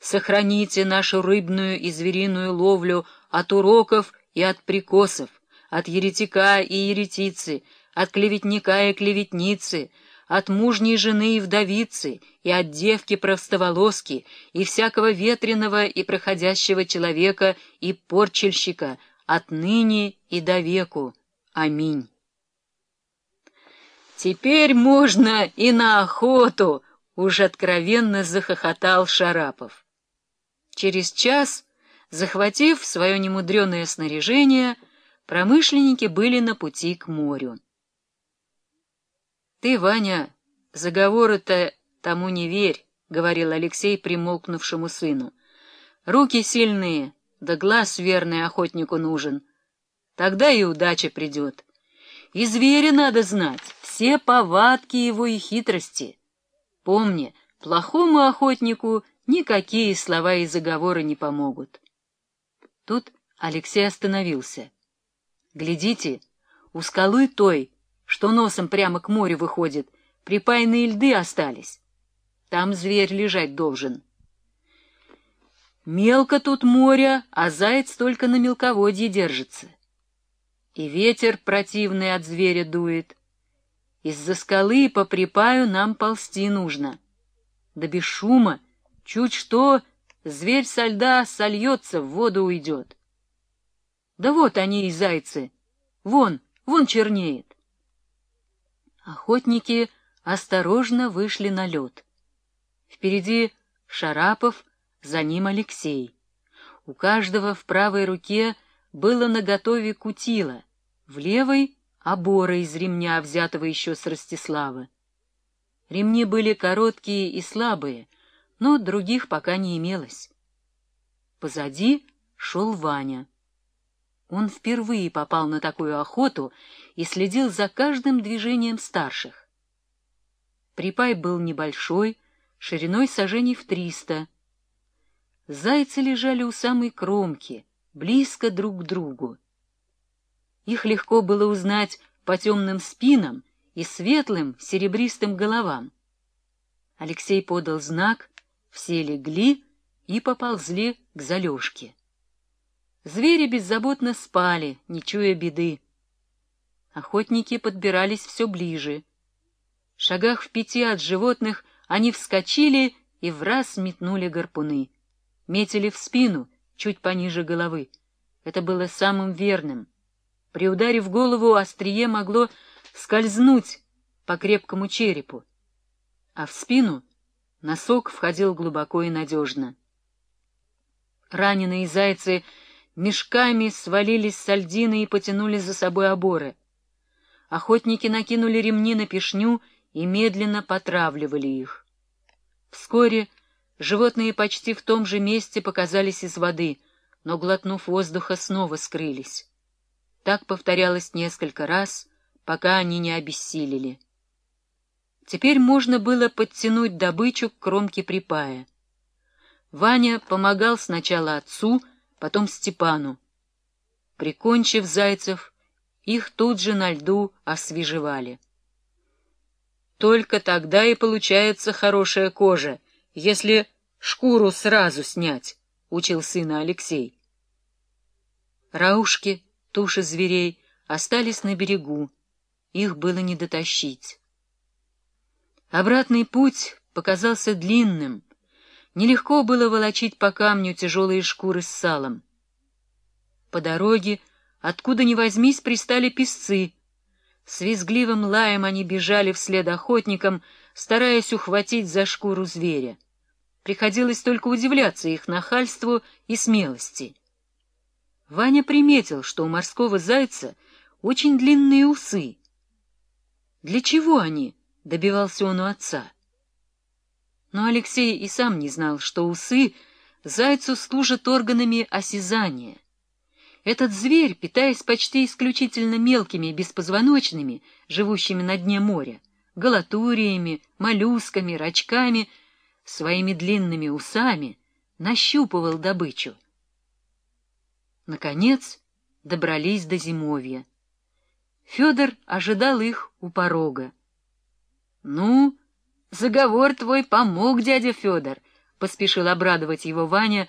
сохраните нашу рыбную и звериную ловлю от уроков и от прикосов, от еретика и еретицы, от клеветника и клеветницы, от мужней жены и вдовицы, и от девки-простоволоски, и всякого ветреного и проходящего человека и порчельщика, отныне и до веку. Аминь. Теперь можно и на охоту, уж откровенно захохотал Шарапов. Через час, захватив свое немудреное снаряжение, промышленники были на пути к морю. — Ты, Ваня, заговоры-то тому не верь, — говорил Алексей примолкнувшему сыну. — Руки сильные, да глаз верный охотнику нужен. Тогда и удача придет. И зверя надо знать, все повадки его и хитрости. Помни, плохому охотнику никакие слова и заговоры не помогут. Тут Алексей остановился. Глядите, у скалы той, что носом прямо к морю выходит, припаянные льды остались. Там зверь лежать должен. Мелко тут море, а заяц только на мелководье держится. И ветер противный от зверя дует. Из-за скалы по припаю нам ползти нужно. Да без шума, чуть что, зверь со льда сольется, в воду уйдет. Да вот они и зайцы. Вон, вон чернеет. Охотники осторожно вышли на лед. Впереди Шарапов, за ним Алексей. У каждого в правой руке было наготове кутило, в левой — обора из ремня, взятого еще с Ростислава. Ремни были короткие и слабые, но других пока не имелось. Позади шел Ваня. Он впервые попал на такую охоту и следил за каждым движением старших. Припай был небольшой, шириной сажений в триста. Зайцы лежали у самой кромки, близко друг к другу. Их легко было узнать по темным спинам и светлым серебристым головам. Алексей подал знак, все легли и поползли к залежке. Звери беззаботно спали, не чуя беды. Охотники подбирались все ближе. В шагах в пяти от животных они вскочили и в раз метнули гарпуны. Метили в спину, чуть пониже головы. Это было самым верным. При ударе в голову острие могло скользнуть по крепкому черепу, а в спину носок входил глубоко и надежно. Раненые зайцы мешками свалились с льдины и потянули за собой оборы. Охотники накинули ремни на пешню и медленно потравливали их. Вскоре животные почти в том же месте показались из воды, но, глотнув воздуха, снова скрылись. Так повторялось несколько раз, пока они не обессилели. Теперь можно было подтянуть добычу к кромке припая. Ваня помогал сначала отцу, потом Степану. Прикончив зайцев, их тут же на льду освежевали. Только тогда и получается хорошая кожа, если шкуру сразу снять, — учил сына Алексей. Раушки, туши зверей, остались на берегу, их было не дотащить. Обратный путь показался длинным, Нелегко было волочить по камню тяжелые шкуры с салом. По дороге, откуда ни возьмись, пристали песцы. С визгливым лаем они бежали вслед охотникам, стараясь ухватить за шкуру зверя. Приходилось только удивляться их нахальству и смелости. Ваня приметил, что у морского зайца очень длинные усы. «Для чего они?» — добивался он у отца. Но Алексей и сам не знал, что усы зайцу служат органами осязания. Этот зверь, питаясь почти исключительно мелкими беспозвоночными, живущими на дне моря, галатуриями, моллюсками, рачками, своими длинными усами, нащупывал добычу. Наконец добрались до зимовья. Федор ожидал их у порога. — Ну, Заговор твой помог, дядя Федор, поспешил обрадовать его Ваня